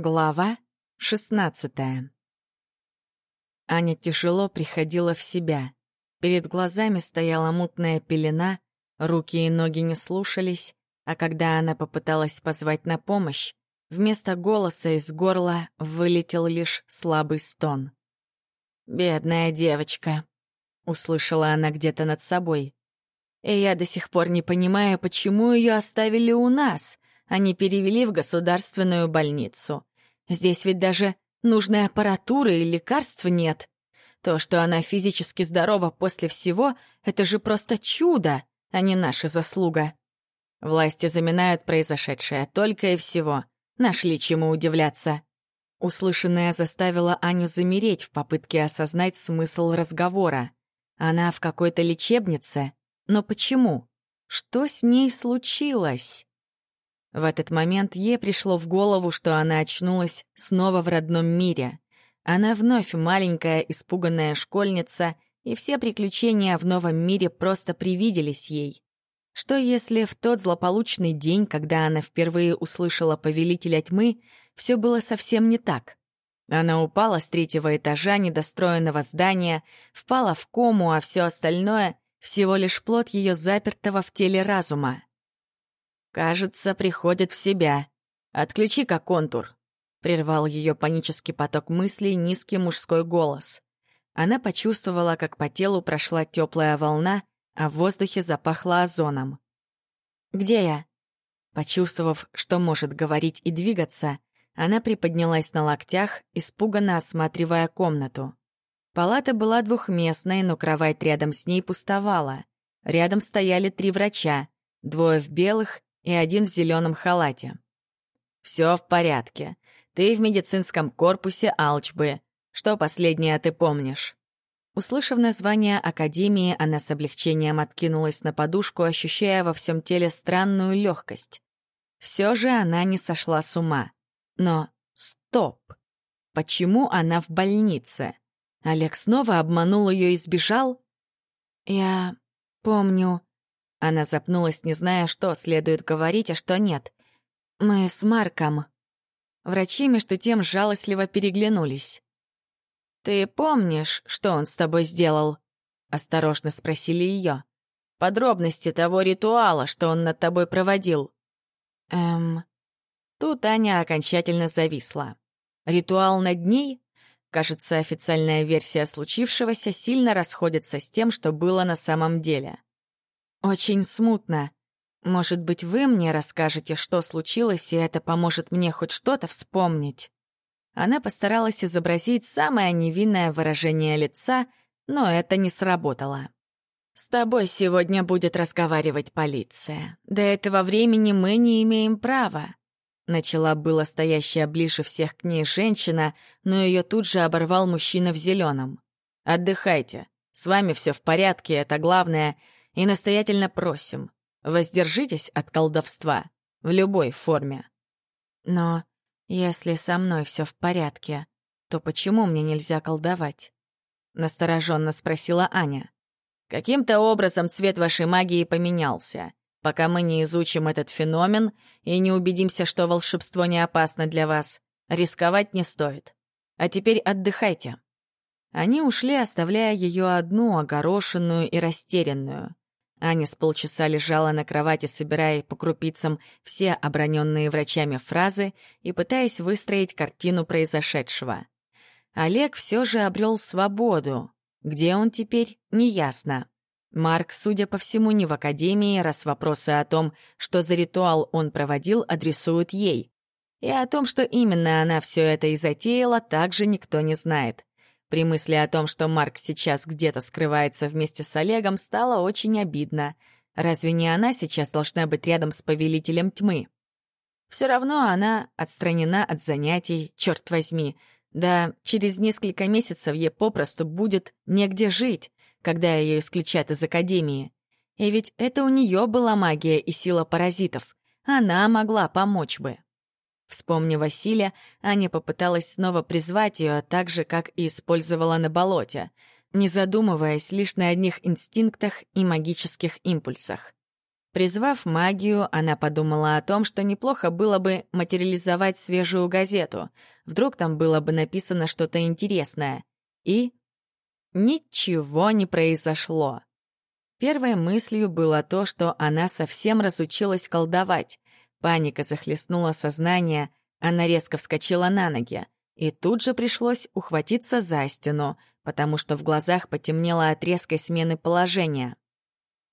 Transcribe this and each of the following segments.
Глава шестнадцатая Аня тяжело приходила в себя. Перед глазами стояла мутная пелена, руки и ноги не слушались, а когда она попыталась позвать на помощь, вместо голоса из горла вылетел лишь слабый стон. «Бедная девочка», — услышала она где-то над собой. «И я до сих пор не понимаю, почему ее оставили у нас, а не перевели в государственную больницу. Здесь ведь даже нужной аппаратуры и лекарств нет. То, что она физически здорова после всего, это же просто чудо, а не наша заслуга. Власти заминают произошедшее только и всего. Нашли чему удивляться. Услышанное заставило Аню замереть в попытке осознать смысл разговора. Она в какой-то лечебнице? Но почему? Что с ней случилось? В этот момент ей пришло в голову, что она очнулась снова в родном мире. Она вновь маленькая, испуганная школьница, и все приключения в новом мире просто привиделись ей. Что если в тот злополучный день, когда она впервые услышала повелителя тьмы, все было совсем не так? Она упала с третьего этажа недостроенного здания, впала в кому, а все остальное — всего лишь плод ее запертого в теле разума. «Кажется, приходит в себя. Отключи-ка контур», — прервал ее панический поток мыслей низкий мужской голос. Она почувствовала, как по телу прошла теплая волна, а в воздухе запахло озоном. «Где я?» Почувствовав, что может говорить и двигаться, она приподнялась на локтях, испуганно осматривая комнату. Палата была двухместной, но кровать рядом с ней пустовала. Рядом стояли три врача, двое в белых и один в зеленом халате. Все в порядке. Ты в медицинском корпусе Алчбы. Что последнее ты помнишь?» Услышав название Академии, она с облегчением откинулась на подушку, ощущая во всем теле странную легкость. Все же она не сошла с ума. Но стоп! Почему она в больнице? Олег снова обманул ее и сбежал? «Я помню...» Она запнулась, не зная, что следует говорить, а что нет. «Мы с Марком...» Врачи между тем жалостливо переглянулись. «Ты помнишь, что он с тобой сделал?» — осторожно спросили ее. «Подробности того ритуала, что он над тобой проводил». «Эм...» Тут Аня окончательно зависла. Ритуал над ней? Кажется, официальная версия случившегося сильно расходится с тем, что было на самом деле. «Очень смутно. Может быть, вы мне расскажете, что случилось, и это поможет мне хоть что-то вспомнить?» Она постаралась изобразить самое невинное выражение лица, но это не сработало. «С тобой сегодня будет разговаривать полиция. До этого времени мы не имеем права». Начала было стоящая ближе всех к ней женщина, но ее тут же оборвал мужчина в зеленом. «Отдыхайте. С вами все в порядке, это главное и настоятельно просим, воздержитесь от колдовства в любой форме. Но если со мной все в порядке, то почему мне нельзя колдовать? Настороженно спросила Аня. Каким-то образом цвет вашей магии поменялся. Пока мы не изучим этот феномен и не убедимся, что волшебство не опасно для вас, рисковать не стоит. А теперь отдыхайте. Они ушли, оставляя ее одну, огорошенную и растерянную. Аня с полчаса лежала на кровати, собирая по крупицам все оброненные врачами фразы и пытаясь выстроить картину произошедшего. Олег все же обрел свободу. Где он теперь, неясно. Марк, судя по всему, не в академии, раз вопросы о том, что за ритуал он проводил, адресуют ей. И о том, что именно она все это и затеяла, также никто не знает. При мысли о том, что Марк сейчас где-то скрывается вместе с Олегом, стало очень обидно. Разве не она сейчас должна быть рядом с повелителем тьмы? Все равно она отстранена от занятий, черт возьми. Да, через несколько месяцев ей попросту будет негде жить, когда ее исключат из академии. И ведь это у нее была магия и сила паразитов. Она могла помочь бы. Вспомнив Василия, Аня попыталась снова призвать ее так же, как и использовала на болоте, не задумываясь лишь на одних инстинктах и магических импульсах. Призвав магию, она подумала о том, что неплохо было бы материализовать свежую газету. Вдруг там было бы написано что-то интересное. И ничего не произошло. Первой мыслью было то, что она совсем разучилась колдовать. Паника захлестнула сознание, она резко вскочила на ноги. И тут же пришлось ухватиться за стену, потому что в глазах потемнело от резкой смены положения.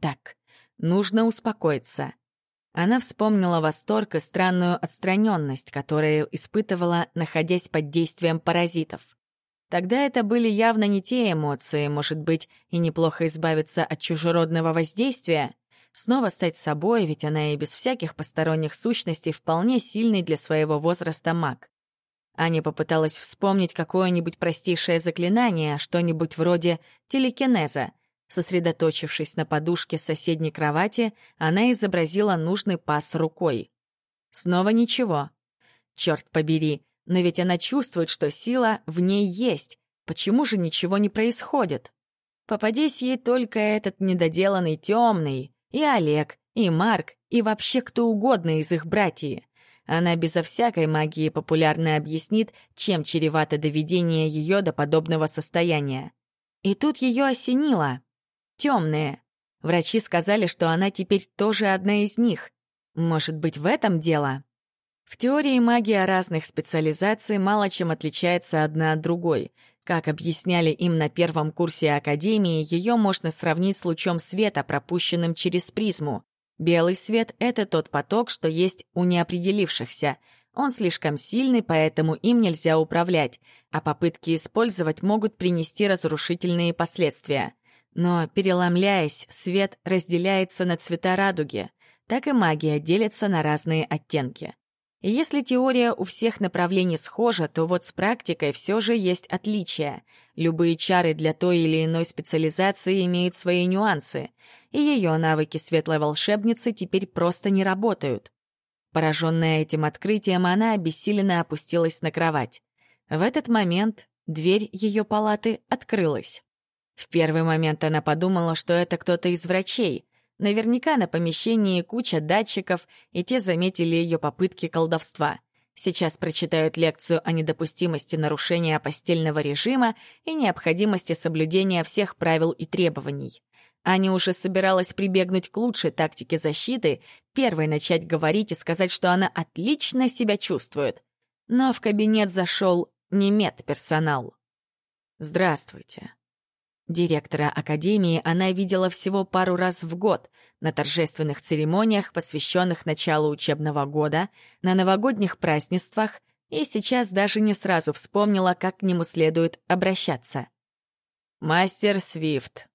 Так, нужно успокоиться. Она вспомнила восторг и странную отстраненность, которую испытывала, находясь под действием паразитов. Тогда это были явно не те эмоции, может быть, и неплохо избавиться от чужеродного воздействия, снова стать собой, ведь она и без всяких посторонних сущностей вполне сильный для своего возраста маг. Аня попыталась вспомнить какое-нибудь простейшее заклинание, что-нибудь вроде телекинеза. Сосредоточившись на подушке соседней кровати, она изобразила нужный пас рукой. Снова ничего. Черт побери, но ведь она чувствует, что сила в ней есть. Почему же ничего не происходит? Попадись ей только этот недоделанный темный, и Олег, и Марк, и вообще кто угодно из их братьев. Она безо всякой магии популярно объяснит, чем чревато доведение ее до подобного состояния. И тут ее осенило. Темные. Врачи сказали, что она теперь тоже одна из них. Может быть, в этом дело? В теории магия разных специализаций мало чем отличается одна от другой. Как объясняли им на первом курсе Академии, ее можно сравнить с лучом света, пропущенным через призму. Белый свет — это тот поток, что есть у неопределившихся. Он слишком сильный, поэтому им нельзя управлять, а попытки использовать могут принести разрушительные последствия. Но, переломляясь, свет разделяется на цвета радуги. Так и магия делится на разные оттенки. Если теория у всех направлений схожа, то вот с практикой все же есть отличия. Любые чары для той или иной специализации имеют свои нюансы, и ее навыки светлой волшебницы теперь просто не работают. Пораженная этим открытием, она обессиленно опустилась на кровать. В этот момент дверь ее палаты открылась. В первый момент она подумала, что это кто-то из врачей, Наверняка на помещении куча датчиков, и те заметили ее попытки колдовства. Сейчас прочитают лекцию о недопустимости нарушения постельного режима и необходимости соблюдения всех правил и требований. Аня уже собиралась прибегнуть к лучшей тактике защиты, первой начать говорить и сказать, что она отлично себя чувствует. Но в кабинет зашел не медперсонал. «Здравствуйте», Директора Академии она видела всего пару раз в год на торжественных церемониях, посвященных началу учебного года, на новогодних празднествах, и сейчас даже не сразу вспомнила, как к нему следует обращаться. «Мастер Свифт».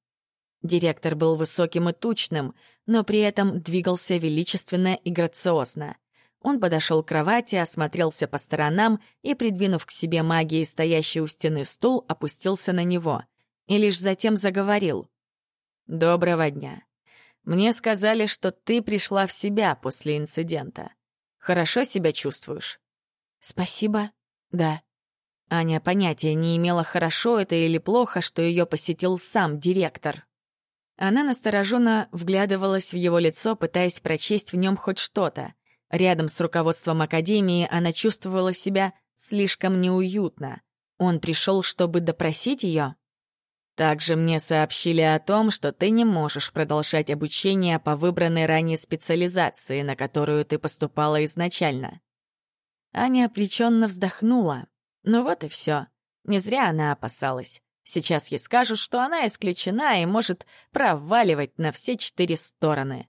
Директор был высоким и тучным, но при этом двигался величественно и грациозно. Он подошел к кровати, осмотрелся по сторонам и, придвинув к себе магией стоящий у стены стул, опустился на него — и лишь затем заговорил. «Доброго дня. Мне сказали, что ты пришла в себя после инцидента. Хорошо себя чувствуешь?» «Спасибо. Да». Аня понятия не имела, хорошо это или плохо, что ее посетил сам директор. Она настороженно вглядывалась в его лицо, пытаясь прочесть в нем хоть что-то. Рядом с руководством Академии она чувствовала себя слишком неуютно. Он пришел, чтобы допросить ее? Также мне сообщили о том, что ты не можешь продолжать обучение по выбранной ранее специализации, на которую ты поступала изначально. Аня опреченно вздохнула. Ну вот и все. Не зря она опасалась. Сейчас ей скажут, что она исключена и может проваливать на все четыре стороны.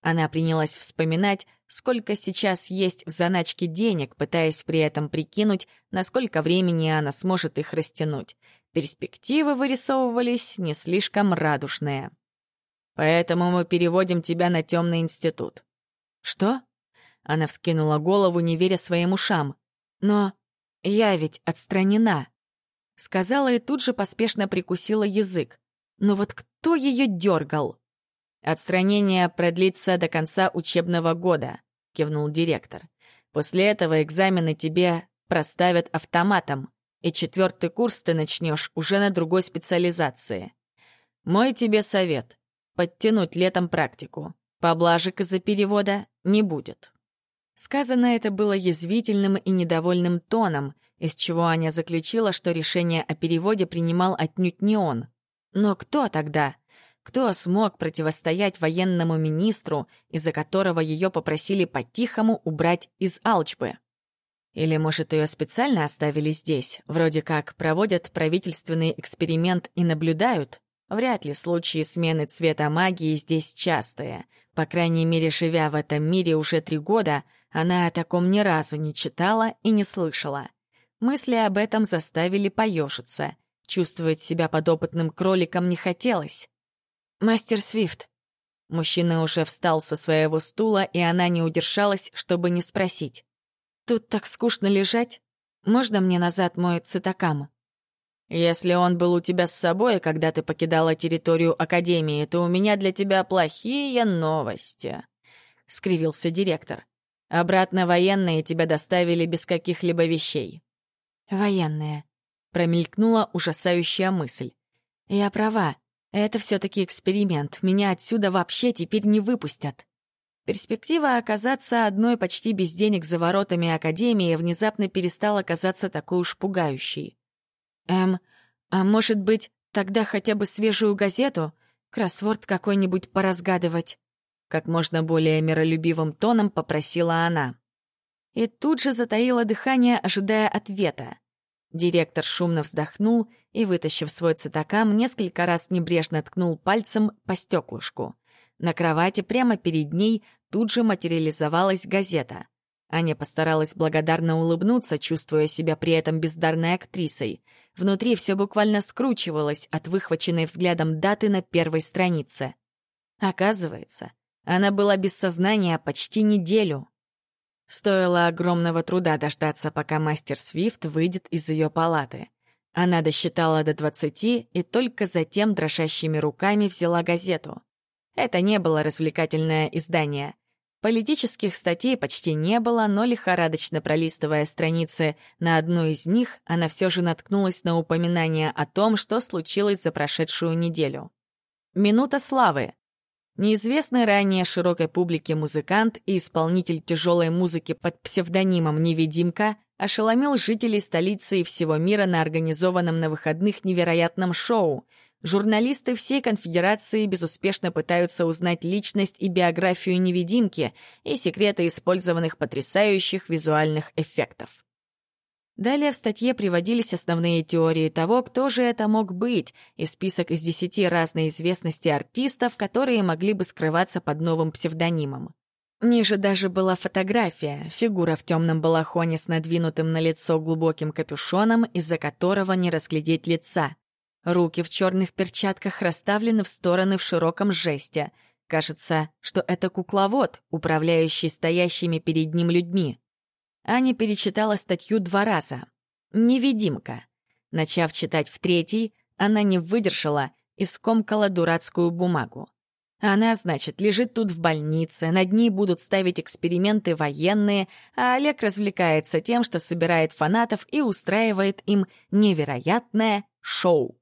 Она принялась вспоминать, сколько сейчас есть в заначке денег, пытаясь при этом прикинуть, насколько времени она сможет их растянуть. Перспективы вырисовывались не слишком радужные. «Поэтому мы переводим тебя на темный институт». «Что?» Она вскинула голову, не веря своим ушам. «Но я ведь отстранена», — сказала и тут же поспешно прикусила язык. «Но вот кто ее дергал?» «Отстранение продлится до конца учебного года», — кивнул директор. «После этого экзамены тебе проставят автоматом и четвертый курс ты начнешь уже на другой специализации. Мой тебе совет — подтянуть летом практику. Поблажек из-за перевода не будет. Сказано это было язвительным и недовольным тоном, из чего Аня заключила, что решение о переводе принимал отнюдь не он. Но кто тогда? Кто смог противостоять военному министру, из-за которого ее попросили по-тихому убрать из Алчбы? Или, может, ее специально оставили здесь, вроде как проводят правительственный эксперимент и наблюдают? Вряд ли случаи смены цвета магии здесь частые. По крайней мере, живя в этом мире уже три года, она о таком ни разу не читала и не слышала. Мысли об этом заставили поежиться. Чувствовать себя подопытным кроликом не хотелось. «Мастер Свифт». Мужчина уже встал со своего стула, и она не удержалась, чтобы не спросить. «Тут так скучно лежать. Можно мне назад мой цитакам?» «Если он был у тебя с собой, когда ты покидала территорию Академии, то у меня для тебя плохие новости», — скривился директор. «Обратно военные тебя доставили без каких-либо вещей». «Военные», — промелькнула ужасающая мысль. «Я права. Это все-таки эксперимент. Меня отсюда вообще теперь не выпустят. Перспектива оказаться одной почти без денег за воротами Академии внезапно перестала казаться такой уж пугающей. Эм, а может быть, тогда хотя бы свежую газету? Кроссворд какой-нибудь поразгадывать? Как можно более миролюбивым тоном попросила она. И тут же затаила дыхание, ожидая ответа. Директор шумно вздохнул и, вытащив свой цитакам, несколько раз небрежно ткнул пальцем по стеклышку. На кровати прямо перед ней тут же материализовалась газета. Аня постаралась благодарно улыбнуться, чувствуя себя при этом бездарной актрисой. Внутри все буквально скручивалось от выхваченной взглядом даты на первой странице. Оказывается, она была без сознания почти неделю. Стоило огромного труда дождаться, пока мастер Свифт выйдет из ее палаты. Она досчитала до двадцати и только затем дрожащими руками взяла газету. Это не было развлекательное издание. Политических статей почти не было, но лихорадочно пролистывая страницы на одну из них, она все же наткнулась на упоминание о том, что случилось за прошедшую неделю. «Минута славы», Неизвестный ранее широкой публике музыкант и исполнитель тяжелой музыки под псевдонимом «Невидимка» ошеломил жителей столицы и всего мира на организованном на выходных невероятном шоу. Журналисты всей конфедерации безуспешно пытаются узнать личность и биографию невидимки и секреты использованных потрясающих визуальных эффектов. Далее в статье приводились основные теории того, кто же это мог быть, и список из десяти разной известности артистов, которые могли бы скрываться под новым псевдонимом. Ниже даже была фотография, фигура в темном балахоне с надвинутым на лицо глубоким капюшоном, из-за которого не разглядеть лица. Руки в черных перчатках расставлены в стороны в широком жесте. Кажется, что это кукловод, управляющий стоящими перед ним людьми. Аня перечитала статью два раза. «Невидимка». Начав читать в третий, она не выдержала и скомкала дурацкую бумагу. Она, значит, лежит тут в больнице, над ней будут ставить эксперименты военные, а Олег развлекается тем, что собирает фанатов и устраивает им невероятное шоу.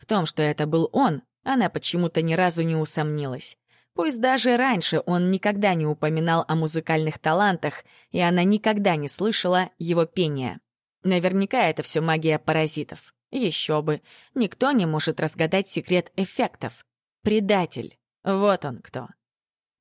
В том, что это был он, она почему-то ни разу не усомнилась. Пусть даже раньше он никогда не упоминал о музыкальных талантах, и она никогда не слышала его пения. Наверняка это все магия паразитов. Еще бы. Никто не может разгадать секрет эффектов. Предатель. Вот он кто.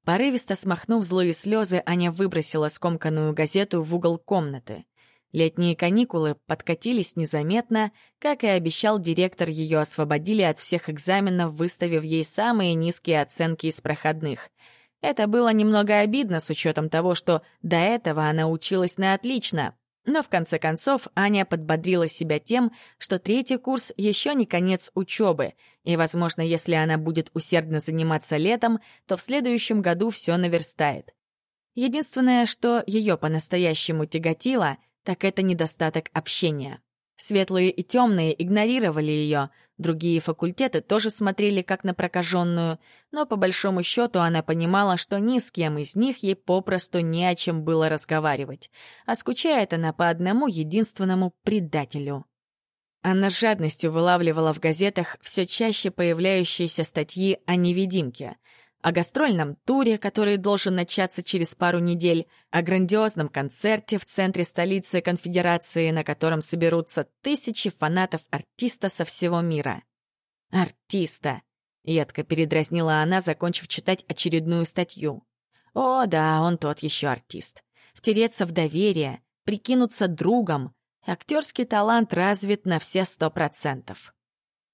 Порывисто смахнув злые слезы, Аня выбросила скомканную газету в угол комнаты. Летние каникулы подкатились незаметно, как и обещал директор, ее освободили от всех экзаменов, выставив ей самые низкие оценки из проходных. Это было немного обидно с учетом того, что до этого она училась на отлично. Но в конце концов Аня подбодрила себя тем, что третий курс еще не конец учебы, и, возможно, если она будет усердно заниматься летом, то в следующем году все наверстает. Единственное, что ее по-настоящему тяготило — так это недостаток общения. Светлые и темные игнорировали ее, другие факультеты тоже смотрели как на прокаженную, но по большому счету она понимала, что ни с кем из них ей попросту не о чем было разговаривать, а скучает она по одному единственному предателю. Она с жадностью вылавливала в газетах все чаще появляющиеся статьи о невидимке — о гастрольном туре, который должен начаться через пару недель, о грандиозном концерте в центре столицы конфедерации, на котором соберутся тысячи фанатов артиста со всего мира. «Артиста!» — едко передразнила она, закончив читать очередную статью. «О, да, он тот еще артист. Втереться в доверие, прикинуться другом. Актерский талант развит на все сто процентов».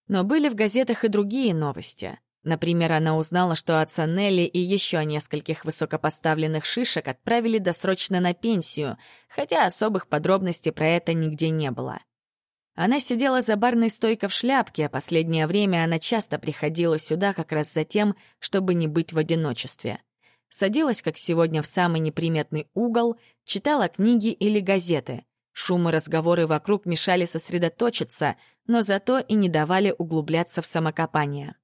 Но были в газетах и другие новости — Например, она узнала, что отца Нелли и еще нескольких высокопоставленных шишек отправили досрочно на пенсию, хотя особых подробностей про это нигде не было. Она сидела за барной стойкой в шляпке, а последнее время она часто приходила сюда как раз за тем, чтобы не быть в одиночестве. Садилась, как сегодня, в самый неприметный угол, читала книги или газеты. Шум и разговоры вокруг мешали сосредоточиться, но зато и не давали углубляться в самокопание.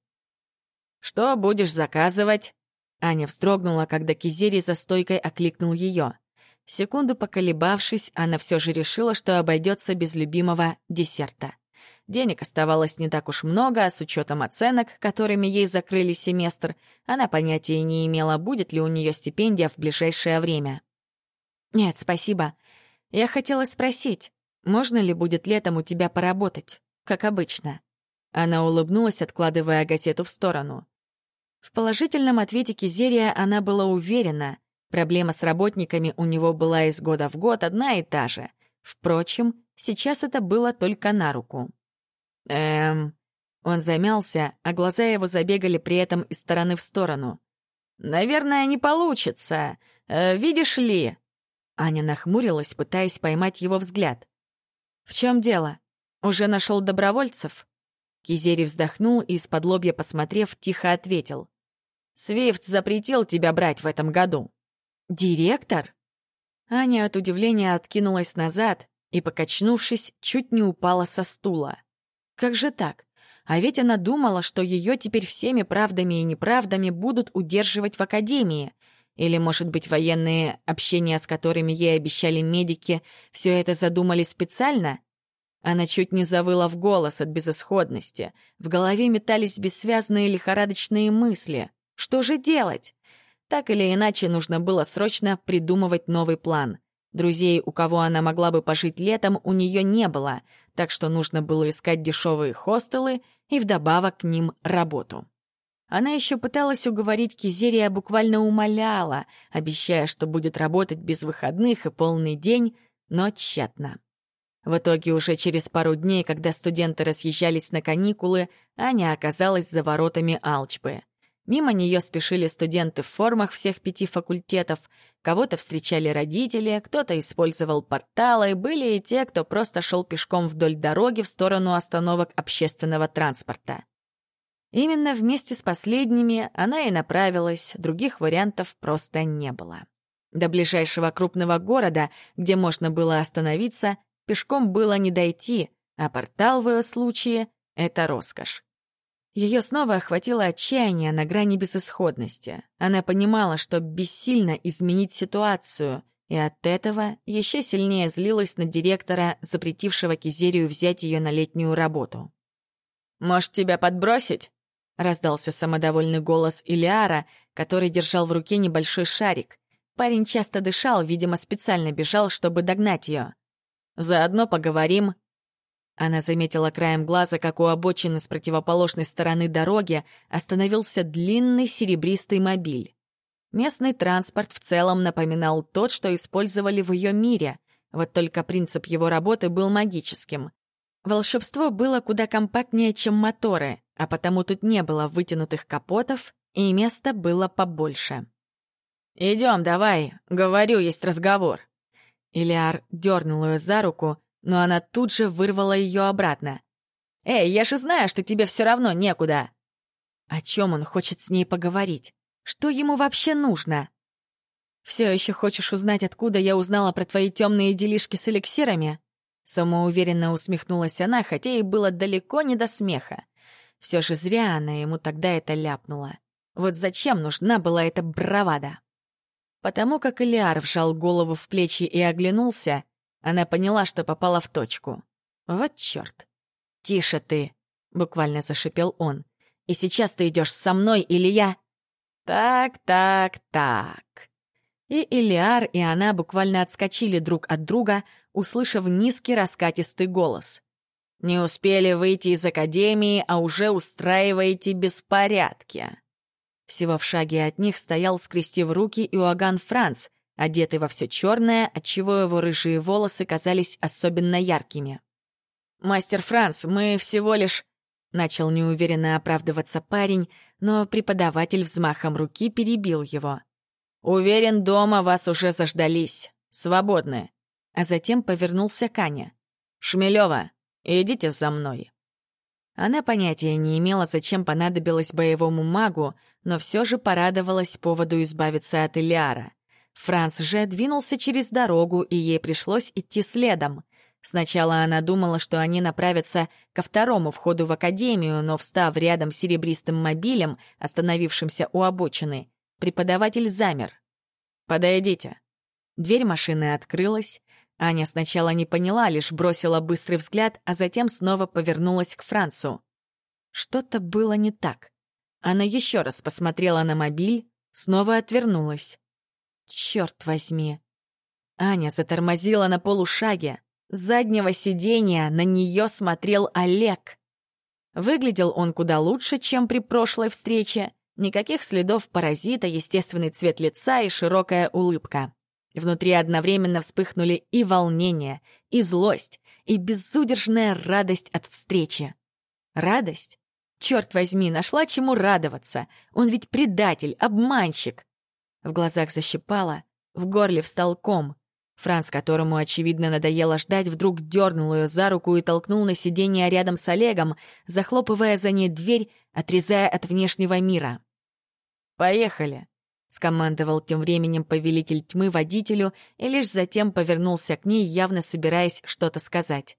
«Что будешь заказывать?» Аня вздрогнула, когда Кизери за стойкой окликнул ее. Секунду поколебавшись, она все же решила, что обойдется без любимого десерта. Денег оставалось не так уж много, а с учетом оценок, которыми ей закрыли семестр, она понятия не имела, будет ли у нее стипендия в ближайшее время. «Нет, спасибо. Я хотела спросить, можно ли будет летом у тебя поработать, как обычно?» Она улыбнулась, откладывая газету в сторону. В положительном ответе Кизерия она была уверена. Проблема с работниками у него была из года в год одна и та же. Впрочем, сейчас это было только на руку. «Эм...» Он замялся, а глаза его забегали при этом из стороны в сторону. «Наверное, не получится. Э, видишь ли...» Аня нахмурилась, пытаясь поймать его взгляд. «В чем дело? Уже нашел добровольцев?» Кизери вздохнул и, из-под лобья посмотрев, тихо ответил. Свифт запретил тебя брать в этом году». «Директор?» Аня от удивления откинулась назад и, покачнувшись, чуть не упала со стула. «Как же так? А ведь она думала, что ее теперь всеми правдами и неправдами будут удерживать в академии. Или, может быть, военные, общения с которыми ей обещали медики, все это задумали специально? Она чуть не завыла в голос от безысходности. В голове метались бессвязные лихорадочные мысли. Что же делать? Так или иначе, нужно было срочно придумывать новый план. Друзей, у кого она могла бы пожить летом, у нее не было, так что нужно было искать дешевые хостелы и вдобавок к ним работу. Она еще пыталась уговорить Кизерия, буквально умоляла, обещая, что будет работать без выходных и полный день, но тщетно. В итоге уже через пару дней, когда студенты разъезжались на каникулы, Аня оказалась за воротами Алчбы. Мимо нее спешили студенты в формах всех пяти факультетов, кого-то встречали родители, кто-то использовал порталы, были и те, кто просто шел пешком вдоль дороги в сторону остановок общественного транспорта. Именно вместе с последними она и направилась, других вариантов просто не было. До ближайшего крупного города, где можно было остановиться, пешком было не дойти, а портал в ее случае — это роскошь. Ее снова охватило отчаяние на грани безысходности. Она понимала, что бессильно изменить ситуацию, и от этого еще сильнее злилась на директора, запретившего Кизерию взять ее на летнюю работу. «Может, тебя подбросить?» — раздался самодовольный голос Илиара, который держал в руке небольшой шарик. Парень часто дышал, видимо, специально бежал, чтобы догнать ее. «Заодно поговорим, она заметила краем глаза, как у обочины с противоположной стороны дороги остановился длинный серебристый мобиль. Местный транспорт в целом напоминал тот, что использовали в ее мире, вот только принцип его работы был магическим. Волшебство было куда компактнее, чем моторы, а потому тут не было вытянутых капотов, и места было побольше. «Идем, давай, говорю, есть разговор». Илиар дернул ее за руку, но она тут же вырвала ее обратно. «Эй, я же знаю, что тебе все равно некуда!» О чем он хочет с ней поговорить? Что ему вообще нужно? «Все еще хочешь узнать, откуда я узнала про твои темные делишки с эликсирами?» Самоуверенно усмехнулась она, хотя и было далеко не до смеха. Все же зря она ему тогда это ляпнула. Вот зачем нужна была эта бравада? Потому как Элиар вжал голову в плечи и оглянулся, она поняла, что попала в точку. Вот чёрт. «Тише ты!» — буквально зашипел он. «И сейчас ты идешь со мной или я...» Так, так, так. И Илиар, и она буквально отскочили друг от друга, услышав низкий раскатистый голос. «Не успели выйти из академии, а уже устраиваете беспорядки». Всего в шаге от них стоял, скрестив руки, Иоганн Франц, одетый во все черное, отчего его рыжие волосы казались особенно яркими. «Мастер Франц, мы всего лишь...» Начал неуверенно оправдываться парень, но преподаватель взмахом руки перебил его. «Уверен, дома вас уже заждались. Свободны». А затем повернулся к Ане. «Шмелева, идите за мной». Она понятия не имела, зачем понадобилось боевому магу, но все же порадовалась поводу избавиться от Илиара. Франц же двинулся через дорогу, и ей пришлось идти следом. Сначала она думала, что они направятся ко второму входу в академию, но, встав рядом с серебристым мобилем, остановившимся у обочины, преподаватель замер. «Подойдите». Дверь машины открылась. Аня сначала не поняла, лишь бросила быстрый взгляд, а затем снова повернулась к Францу. Что-то было не так. Она еще раз посмотрела на мобиль, снова отвернулась. Черт возьми. Аня затормозила на полушаге. С заднего сиденья на нее смотрел Олег. Выглядел он куда лучше, чем при прошлой встрече. Никаких следов паразита, естественный цвет лица и широкая улыбка. Внутри одновременно вспыхнули и волнение, и злость, и безудержная радость от встречи. Радость? Черт возьми, нашла чему радоваться. Он ведь предатель, обманщик. В глазах защипало, в горле встал ком. Франц, которому, очевидно, надоело ждать, вдруг дернул ее за руку и толкнул на сиденье рядом с Олегом, захлопывая за ней дверь, отрезая от внешнего мира. «Поехали», — скомандовал тем временем повелитель тьмы водителю и лишь затем повернулся к ней, явно собираясь что-то сказать.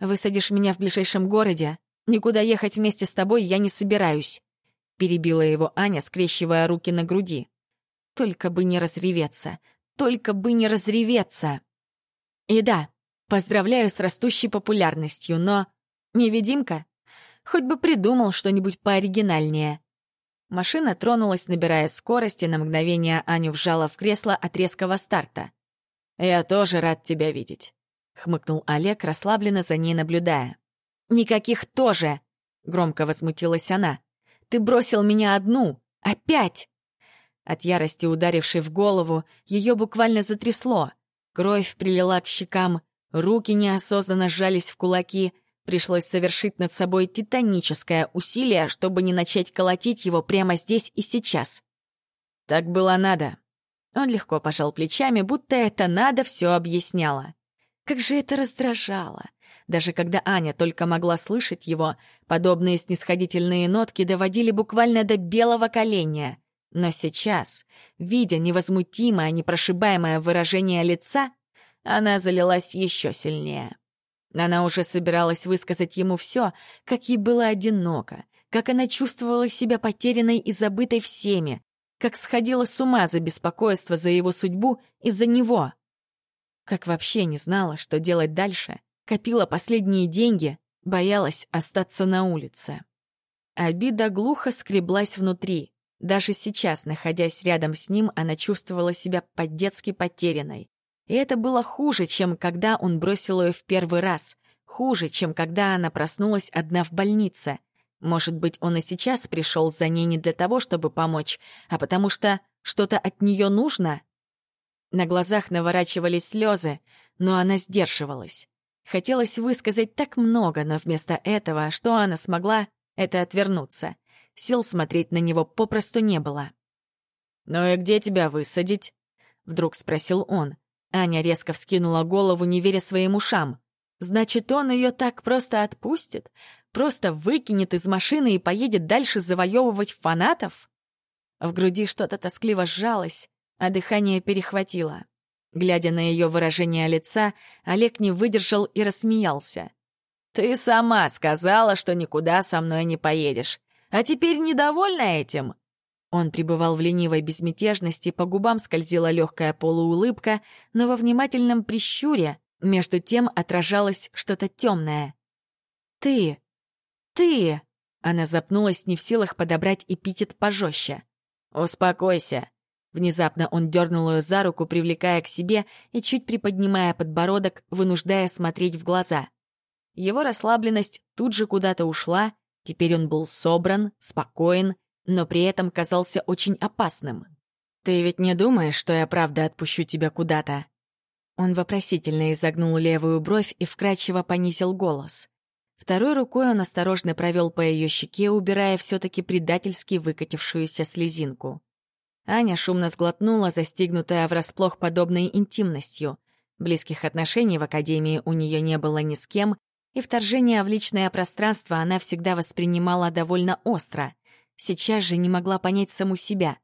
«Высадишь меня в ближайшем городе? Никуда ехать вместе с тобой я не собираюсь», — перебила его Аня, скрещивая руки на груди. «Только бы не разреветься, только бы не разреветься. И да, поздравляю с растущей популярностью, но... Невидимка? Хоть бы придумал что-нибудь пооригинальнее. Машина тронулась, набирая скорость, и на мгновение Аню вжала в кресло от резкого старта. «Я тоже рад тебя видеть», — хмыкнул Олег, расслабленно за ней наблюдая. «Никаких тоже!» — громко возмутилась она. «Ты бросил меня одну! Опять!» От ярости, ударившей в голову, ее буквально затрясло. Кровь прилила к щекам, руки неосознанно сжались в кулаки. Пришлось совершить над собой титаническое усилие, чтобы не начать колотить его прямо здесь и сейчас. Так было надо. Он легко пожал плечами, будто это надо все объясняло. Как же это раздражало. Даже когда Аня только могла слышать его, подобные снисходительные нотки доводили буквально до белого коленя — но сейчас, видя невозмутимое, непрошибаемое выражение лица, она залилась еще сильнее. Она уже собиралась высказать ему все, как ей было одиноко, как она чувствовала себя потерянной и забытой всеми, как сходила с ума за беспокойство за его судьбу из-за него. Как вообще не знала, что делать дальше, копила последние деньги, боялась остаться на улице. Обида глухо скреблась внутри, даже сейчас, находясь рядом с ним, она чувствовала себя по-детски потерянной. И это было хуже, чем когда он бросил ее в первый раз. Хуже, чем когда она проснулась одна в больнице. Может быть, он и сейчас пришел за ней не для того, чтобы помочь, а потому что что-то от нее нужно? На глазах наворачивались слезы, но она сдерживалась. Хотелось высказать так много, но вместо этого, что она смогла, это отвернуться — Сил смотреть на него попросту не было. «Ну и где тебя высадить?» — вдруг спросил он. Аня резко вскинула голову, не веря своим ушам. «Значит, он ее так просто отпустит? Просто выкинет из машины и поедет дальше завоевывать фанатов?» В груди что-то тоскливо сжалось, а дыхание перехватило. Глядя на ее выражение лица, Олег не выдержал и рассмеялся. «Ты сама сказала, что никуда со мной не поедешь. А теперь недовольна этим?» Он пребывал в ленивой безмятежности, по губам скользила легкая полуулыбка, но во внимательном прищуре между тем отражалось что-то темное. «Ты! Ты!» Она запнулась, не в силах подобрать эпитет пожестче. «Успокойся!» Внезапно он дернул ее за руку, привлекая к себе и чуть приподнимая подбородок, вынуждая смотреть в глаза. Его расслабленность тут же куда-то ушла, теперь он был собран, спокоен, но при этом казался очень опасным. «Ты ведь не думаешь, что я правда отпущу тебя куда-то?» Он вопросительно изогнул левую бровь и вкрадчиво понизил голос. Второй рукой он осторожно провел по ее щеке, убирая все-таки предательски выкатившуюся слезинку. Аня шумно сглотнула, застигнутая врасплох подобной интимностью. Близких отношений в академии у нее не было ни с кем, и вторжение в личное пространство она всегда воспринимала довольно остро. Сейчас же не могла понять саму себя.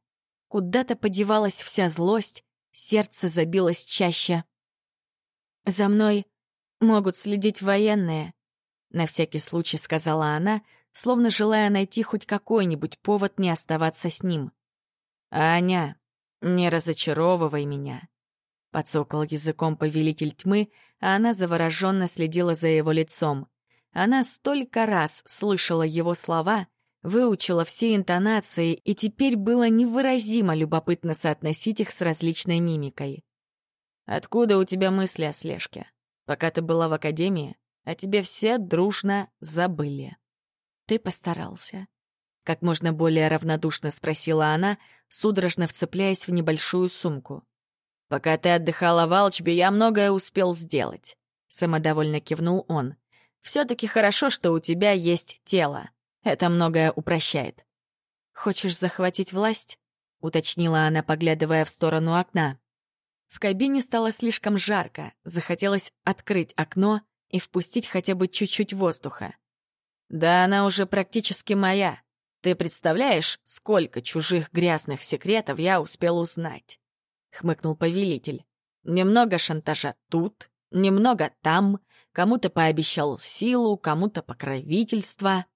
Куда-то подевалась вся злость, сердце забилось чаще. «За мной могут следить военные», — на всякий случай сказала она, словно желая найти хоть какой-нибудь повод не оставаться с ним. «Аня, не разочаровывай меня», — подсокал языком повелитель тьмы, а она завороженно следила за его лицом. Она столько раз слышала его слова, выучила все интонации, и теперь было невыразимо любопытно соотносить их с различной мимикой. «Откуда у тебя мысли о слежке? Пока ты была в академии, о тебе все дружно забыли». «Ты постарался», — как можно более равнодушно спросила она, судорожно вцепляясь в небольшую сумку. «Пока ты отдыхала в Алчбе, я многое успел сделать», — самодовольно кивнул он. «Все-таки хорошо, что у тебя есть тело. Это многое упрощает». «Хочешь захватить власть?» — уточнила она, поглядывая в сторону окна. В кабине стало слишком жарко, захотелось открыть окно и впустить хотя бы чуть-чуть воздуха. «Да она уже практически моя», ты представляешь, сколько чужих грязных секретов я успел узнать?» — хмыкнул повелитель. «Немного шантажа тут, немного там, кому-то пообещал силу, кому-то покровительство».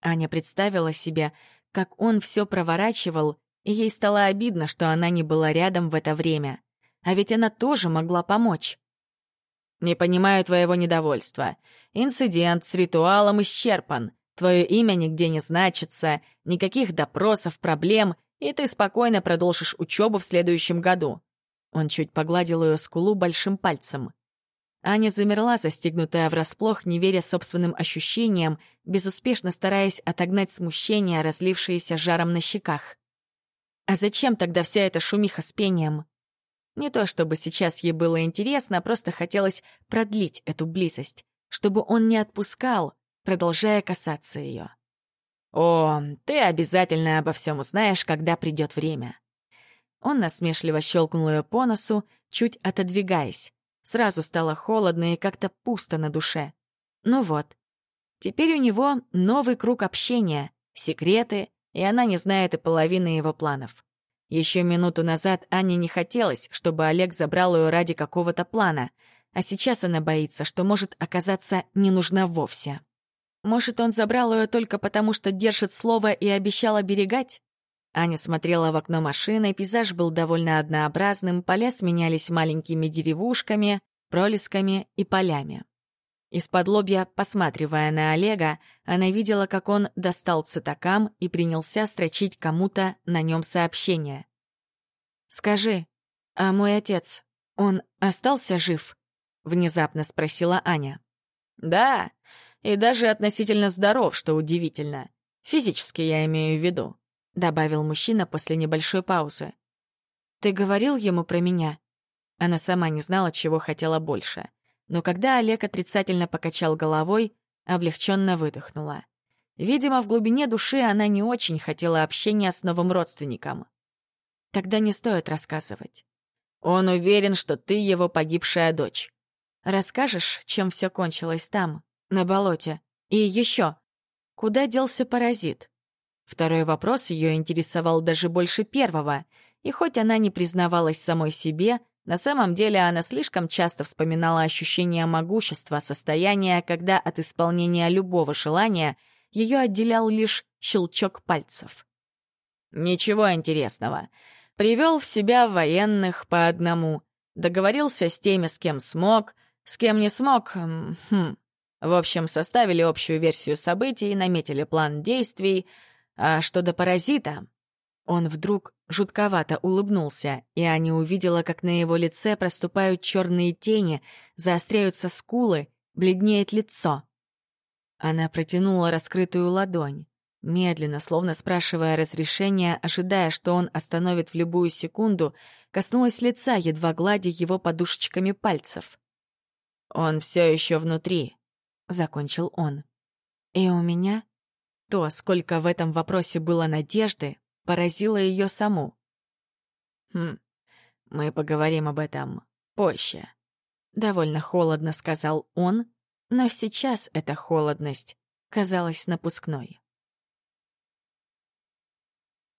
Аня представила себе, как он все проворачивал, и ей стало обидно, что она не была рядом в это время. А ведь она тоже могла помочь. «Не понимаю твоего недовольства. Инцидент с ритуалом исчерпан. Твое имя нигде не значится, никаких допросов, проблем, и ты спокойно продолжишь учебу в следующем году». Он чуть погладил ее скулу большим пальцем. Аня замерла, застигнутая врасплох, не веря собственным ощущениям, безуспешно стараясь отогнать смущение, разлившееся жаром на щеках. А зачем тогда вся эта шумиха с пением? Не то чтобы сейчас ей было интересно, просто хотелось продлить эту близость, чтобы он не отпускал, продолжая касаться ее. «О, ты обязательно обо всем узнаешь, когда придет время». Он насмешливо щелкнул ее по носу, чуть отодвигаясь. Сразу стало холодно и как-то пусто на душе. Ну вот. Теперь у него новый круг общения, секреты, и она не знает и половины его планов. Еще минуту назад Ане не хотелось, чтобы Олег забрал ее ради какого-то плана, а сейчас она боится, что может оказаться не нужна вовсе. Может, он забрал ее только потому, что держит слово и обещал оберегать? Аня смотрела в окно машины, пейзаж был довольно однообразным, поля сменялись маленькими деревушками, пролесками и полями. Из-под лобья, посматривая на Олега, она видела, как он достал цитакам и принялся строчить кому-то на нем сообщение. «Скажи, а мой отец, он остался жив?» — внезапно спросила Аня. «Да, и даже относительно здоров, что удивительно. Физически я имею в виду», — добавил мужчина после небольшой паузы. «Ты говорил ему про меня?» Она сама не знала, чего хотела больше. Но когда Олег отрицательно покачал головой, облегченно выдохнула. Видимо, в глубине души она не очень хотела общения с новым родственником. Тогда не стоит рассказывать. Он уверен, что ты его погибшая дочь. Расскажешь, чем все кончилось там, на болоте. И еще, куда делся паразит? Второй вопрос ее интересовал даже больше первого, и хоть она не признавалась самой себе, на самом деле она слишком часто вспоминала ощущение могущества, состояние, когда от исполнения любого желания ее отделял лишь щелчок пальцев. Ничего интересного. Привел в себя военных по одному, договорился с теми, с кем смог, с кем не смог, хм, в общем, составили общую версию событий, наметили план действий. А что до паразита? Он вдруг жутковато улыбнулся, и Аня увидела, как на его лице проступают черные тени, заостряются скулы, бледнеет лицо. Она протянула раскрытую ладонь, медленно, словно спрашивая разрешения, ожидая, что он остановит в любую секунду, коснулась лица, едва гладя его подушечками пальцев. «Он все еще внутри», — закончил он. И у меня то, сколько в этом вопросе было надежды, поразило ее саму. «Хм, мы поговорим об этом позже», — довольно холодно сказал он, но сейчас эта холодность казалась напускной.